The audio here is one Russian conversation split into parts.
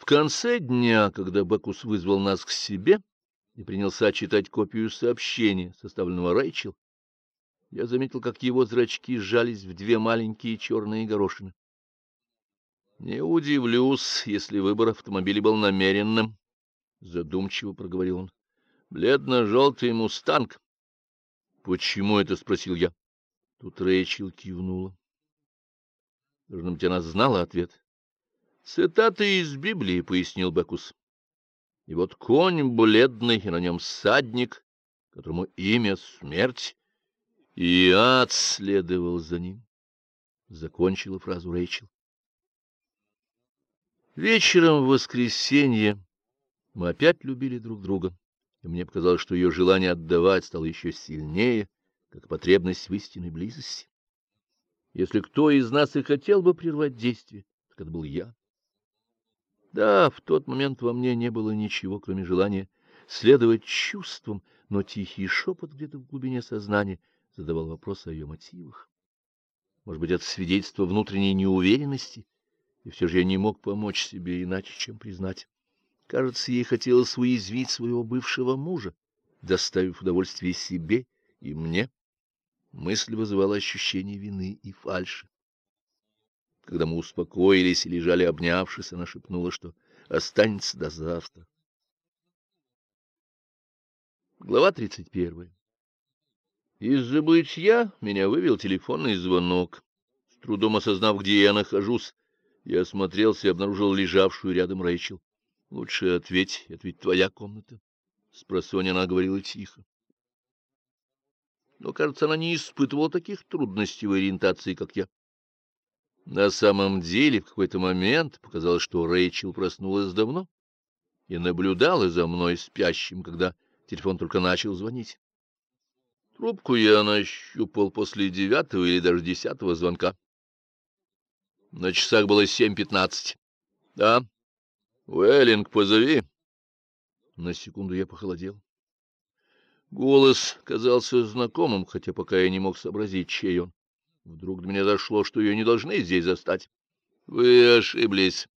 В конце дня, когда Бакус вызвал нас к себе и принялся читать копию сообщения, составленного Рэйчел, я заметил, как его зрачки сжались в две маленькие черные горошины. Не удивлюсь, если выбор автомобиля был намеренным, — задумчиво проговорил он. — Бледно-желтый мустанг. — Почему это? — спросил я. Тут Рэйчел кивнула. Должно быть, она знала ответ. — Цитата из Библии, — пояснил Бекус. И вот конь бледный, и на нем всадник, которому имя смерть, и ад следовал за ним. Закончила фразу Рэйчел. Вечером в воскресенье мы опять любили друг друга, и мне показалось, что ее желание отдавать стало еще сильнее, как потребность в истинной близости. Если кто из нас и хотел бы прервать действие, так это был я. Да, в тот момент во мне не было ничего, кроме желания следовать чувствам, но тихий шепот где-то в глубине сознания задавал вопрос о ее мотивах. Может быть, это свидетельство внутренней неуверенности, и все же я не мог помочь себе иначе, чем признать. Кажется, ей хотелось уязвить своего бывшего мужа, доставив удовольствие себе и мне. Мысль вызывала ощущение вины и фальши. Когда мы успокоились и лежали обнявшись, она шепнула, что останется до завтра. Глава тридцать первая. Из забытья меня вывел телефонный звонок. С трудом осознав, где я нахожусь, я осмотрелся и обнаружил лежавшую рядом Рэйчел. — Лучше ответь, это ведь твоя комната. Спросонья она говорила тихо. Но, кажется, она не испытывала таких трудностей в ориентации, как я. На самом деле, в какой-то момент показалось, что Рэйчел проснулась давно и наблюдала за мной спящим, когда телефон только начал звонить. Трубку я нащупал после девятого или даже десятого звонка. На часах было семь пятнадцать. — Да. — Уэллинг, позови. На секунду я похолодел. Голос казался знакомым, хотя пока я не мог сообразить, чей он. Вдруг до меня дошло, что ее не должны здесь застать. — Вы ошиблись.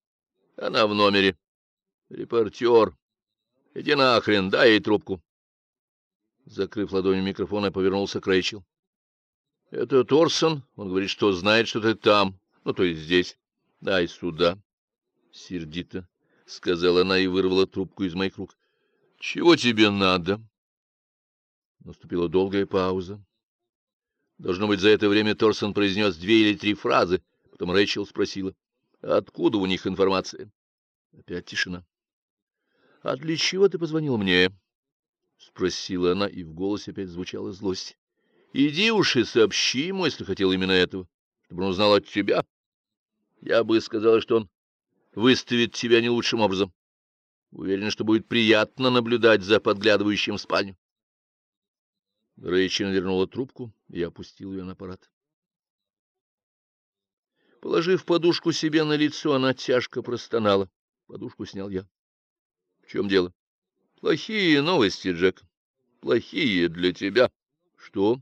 Она в номере. — Репортер. Иди нахрен, дай ей трубку. Закрыв ладонью микрофон, я повернулся к Рэйчел. — Это Торсон. Он говорит, что знает, что ты там. Ну, то есть здесь. Дай сюда. Сердито, — сказала она и вырвала трубку из моих рук. — Чего тебе надо? Наступила долгая пауза. Должно быть, за это время Торсон произнес две или три фразы. Потом Рэйчел спросила, откуда у них информация? Опять тишина. — А для чего ты позвонил мне? — спросила она, и в голосе опять звучала злость. — Иди уж и сообщи ему, если хотел именно этого, чтобы он узнал от тебя. Я бы сказала, что он выставит тебя не лучшим образом. Уверен, что будет приятно наблюдать за подглядывающим в спальню. Рэйчел вернула трубку, и опустил ее на аппарат. Положив подушку себе на лицо, она тяжко простонала. Подушку снял я. — В чем дело? — Плохие новости, Джек. Плохие для тебя. — Что?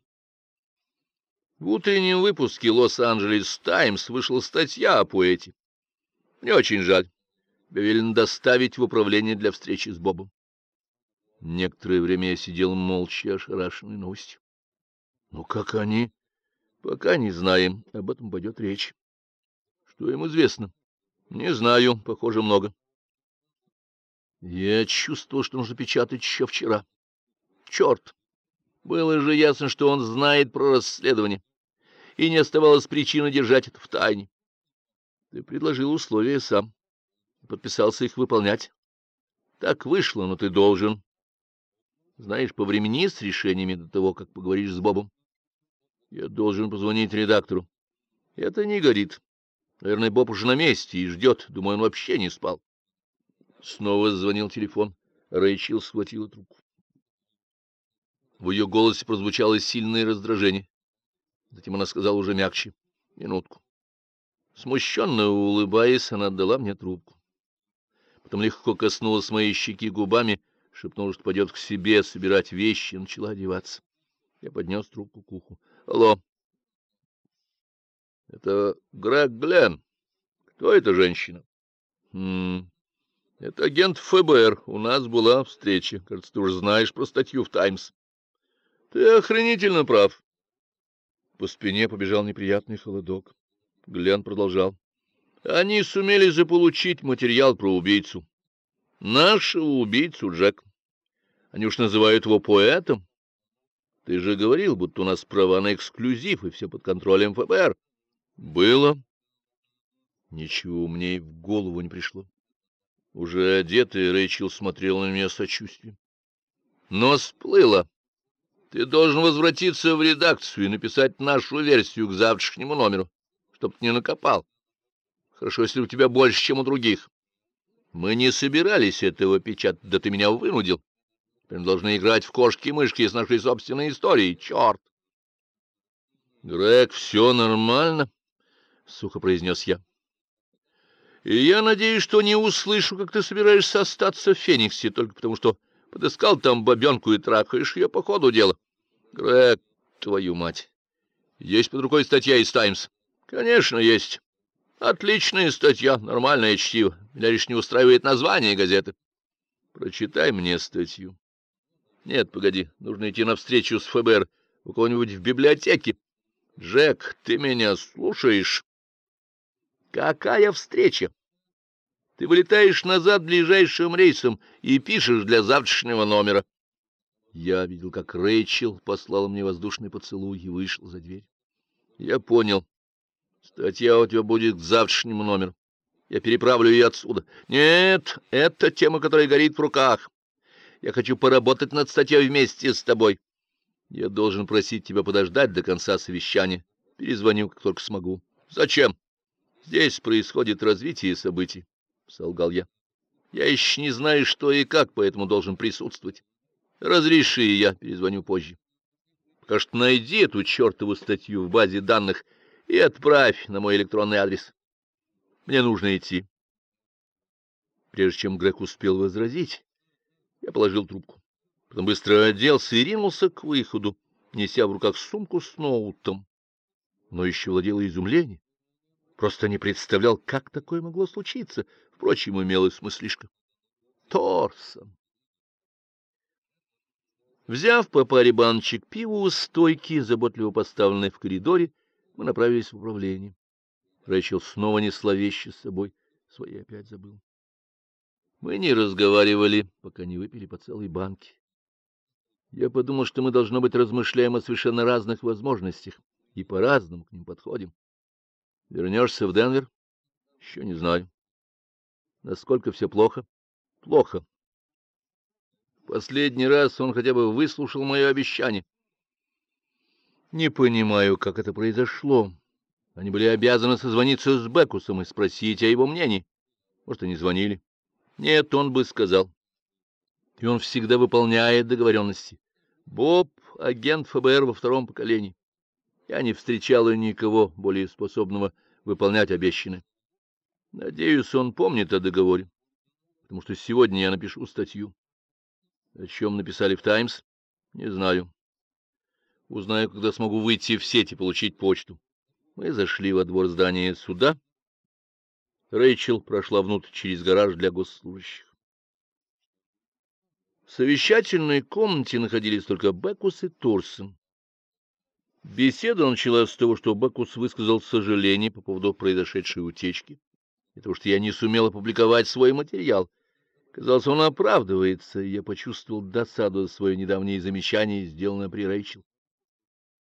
В утреннем выпуске «Лос-Анджелес Таймс» вышла статья о поэте. Мне очень жаль. Тебе велено доставить в управление для встречи с Бобом. Некоторое время я сидел молча, ошарашенный новостью. — Ну, как они? — Пока не знаем. Об этом пойдет речь. — Что им известно? — Не знаю. Похоже, много. Я чувствовал, что нужно печатать еще вчера. Черт! Было же ясно, что он знает про расследование и не оставалось причины держать это в тайне. Ты предложил условия сам, подписался их выполнять. Так вышло, но ты должен. Знаешь, повремени с решениями до того, как поговоришь с Бобом. Я должен позвонить редактору. Это не горит. Наверное, Боб уже на месте и ждет. Думаю, он вообще не спал. Снова звонил телефон. Рэйчел схватила трубку. В ее голосе прозвучало сильное раздражение. Затем она сказала уже мягче. Минутку. Смущенно улыбаясь, она отдала мне трубку. Потом легко коснулась моей щеки губами, шепнула, что пойдет к себе собирать вещи, и начала одеваться. Я поднес трубку к уху. — Алло. — Это Грег Глен. Кто эта женщина? — Хм... Это агент ФБР. У нас была встреча. Кажется, ты уже знаешь про статью в «Таймс». Ты охренительно прав. По спине побежал неприятный холодок. Глен продолжал. Они сумели заполучить материал про убийцу. Нашего убийцу, Джек. Они уж называют его поэтом. Ты же говорил, будто у нас права на эксклюзив, и все под контролем ФБР. Было. Ничего мне в голову не пришло. Уже одетый Рэйчел смотрел на меня сочувствием. Но сплыло. Ты должен возвратиться в редакцию и написать нашу версию к завтрашнему номеру, чтоб ты не накопал. Хорошо, если у тебя больше, чем у других. Мы не собирались этого печатать, да ты меня вынудил. Мы должны играть в кошки-мышки с нашей собственной историей. Черт! Грег, все нормально, — сухо произнес я. И я надеюсь, что не услышу, как ты собираешься остаться в Фениксе, только потому что подыскал там бабенку и трахаешь ее по ходу дела. Грег, твою мать! Есть под рукой статья из «Таймс»? Конечно, есть. Отличная статья, нормальное чтиво. Меня лишь не устраивает название газеты. Прочитай мне статью. Нет, погоди, нужно идти навстречу с ФБР у кого-нибудь в библиотеке. Джек, ты меня слушаешь? Какая встреча? Ты вылетаешь назад ближайшим рейсом и пишешь для завтрашнего номера. Я видел, как Рэйчел послала мне воздушный поцелуй и вышел за дверь. Я понял. Статья у тебя будет к завтрашнему номеру. Я переправлю ее отсюда. Нет, это тема, которая горит в руках. Я хочу поработать над статьей вместе с тобой. Я должен просить тебя подождать до конца совещания. Перезвоню, как только смогу. Зачем? Здесь происходит развитие событий, — солгал я. Я еще не знаю, что и как, поэтому должен присутствовать. Разреши, я перезвоню позже. Пока что найди эту чертову статью в базе данных и отправь на мой электронный адрес. Мне нужно идти. Прежде чем Грег успел возразить, я положил трубку. Потом быстро оделся и ринулся к выходу, неся в руках сумку с ноутом. Но еще владело изумление. Просто не представлял, как такое могло случиться. Впрочем, имелось смыслишко. Торсон. Взяв по паре баночек пива у стойки, заботливо поставленной в коридоре, мы направились в управление. Рэйчел снова несла вещи с собой. Свои опять забыл. Мы не разговаривали, пока не выпили по целой банке. Я подумал, что мы, должно быть, размышляем о совершенно разных возможностях и по-разному к ним подходим. Вернешься в Денвер? Еще не знаю. Насколько все плохо? Плохо. Последний раз он хотя бы выслушал мое обещание. Не понимаю, как это произошло. Они были обязаны созвониться с Бекусом и спросить о его мнении. Может, они звонили? Нет, он бы сказал. И он всегда выполняет договоренности. Боб — агент ФБР во втором поколении. Я не встречала никого более способного выполнять обещанное. Надеюсь, он помнит о договоре, потому что сегодня я напишу статью. О чем написали в «Таймс»? Не знаю. Узнаю, когда смогу выйти в сеть и получить почту. Мы зашли во двор здания суда. Рэйчел прошла внутрь через гараж для госслужащих. В совещательной комнате находились только Бекус и Торсон. Беседа началась с того, что Бакус высказал сожаление по поводу произошедшей утечки, и того, что я не сумел опубликовать свой материал. Казалось, он оправдывается, и я почувствовал досаду за свое недавнее замечание, сделанное при Рэйчел.